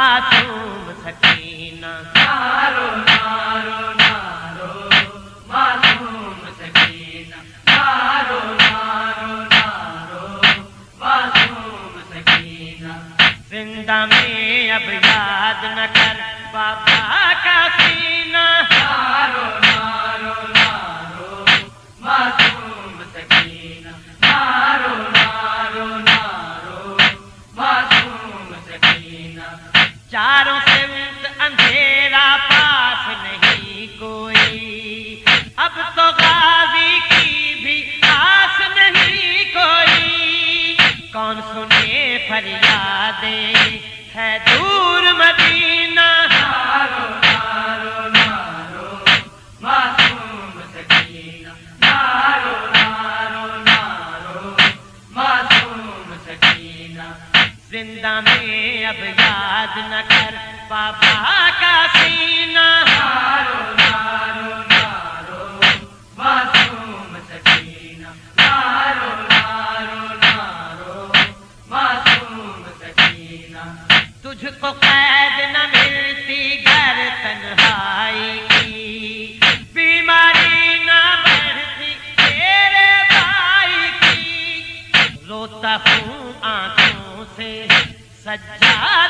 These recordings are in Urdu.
معصوم سکینہ نارو نارو نارو معصوم سکینہ نارو نارو نارو معصوم سکینہ زندہ میں اب یاد نہ کر بابا کا سینہ نارو نارو نارو معصوم چاروں سمت اندھیرا پاس نہیں کوئی۔ اب تو غازی کی بھی آس نہیں کوئی۔ کون سنے فریادیں؟ ہے دور مدینہ۔ نارو نارو نارو، معصوم سکینہ۔ نارو نارو نارو، معصوم سکینہ۔ زندہ میں اب یاد نہ کر بابا کا سینہ۔ نارو نارو نارو معصوم سکینہ۔ نارو نارو نارو معصوم سکینہ۔ تجھ کو قید نہ ملتی گھر تنہائی کی۔ بیماری نہ بڑھتی تیرے بھائی کی۔ روتا ہوں سجاد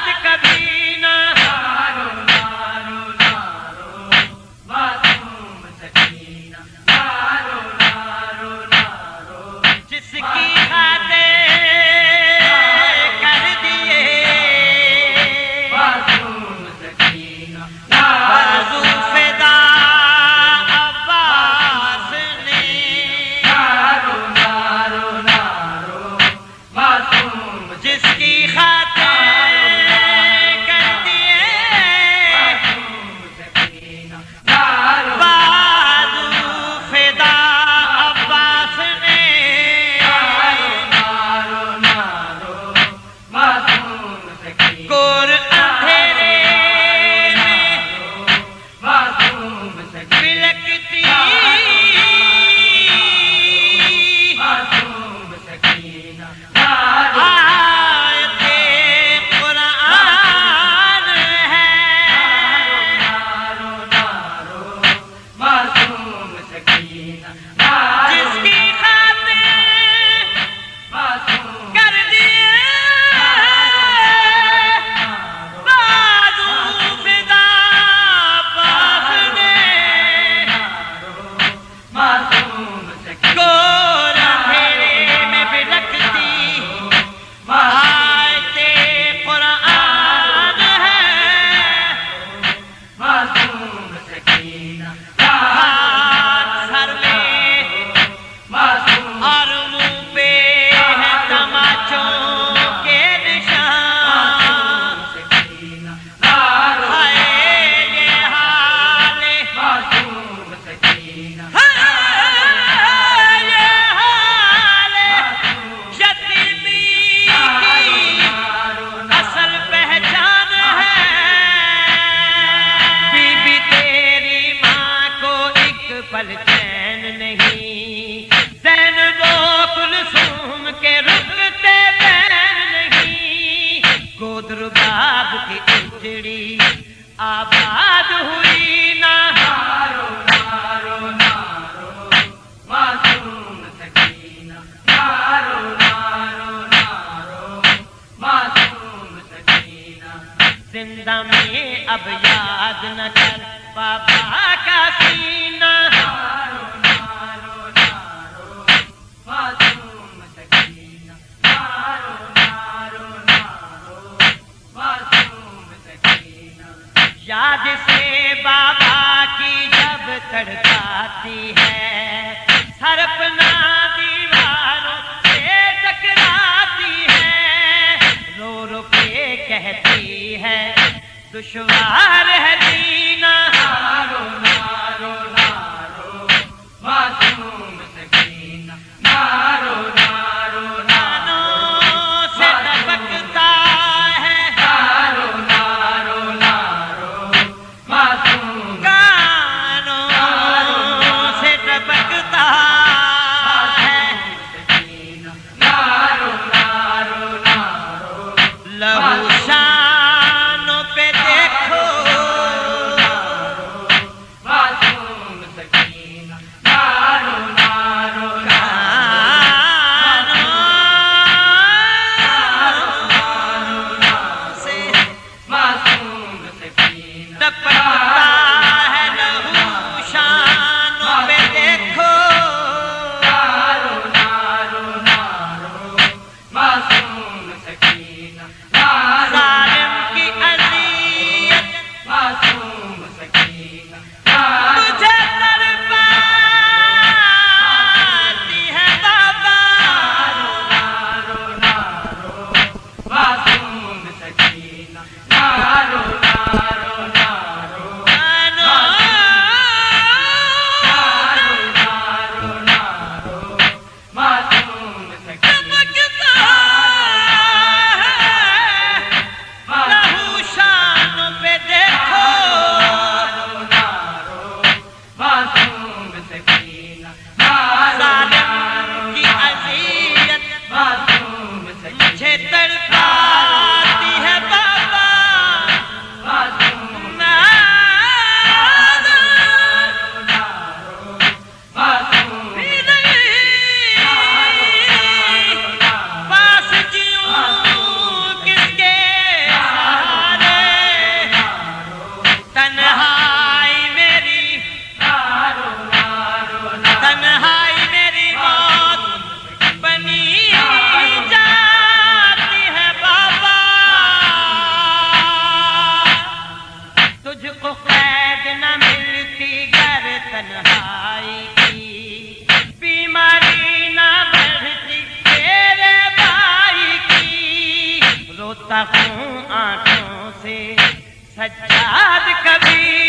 سکینہ گودر کی اجڑی آباد ہوئی نہ نارو نارو نارو معصوم سکینہ نارو نارو نارو معصوم سکینہ زندہ میں اب یاد نہ کر بابا کا سینہ آج سے بابا کی جب تڑکاتی ہے سرپنا دیواروں سے ٹکراتی ہے۔ رو رو کے کہتی ہے، دشوار ہے تجھ کو قید نہ ملتی گھر تنہائی کی۔ بیماری نہ بڑھتی تیرے بھائی کی۔ روتا ہوں آنکھوں سے، سجاد کبھی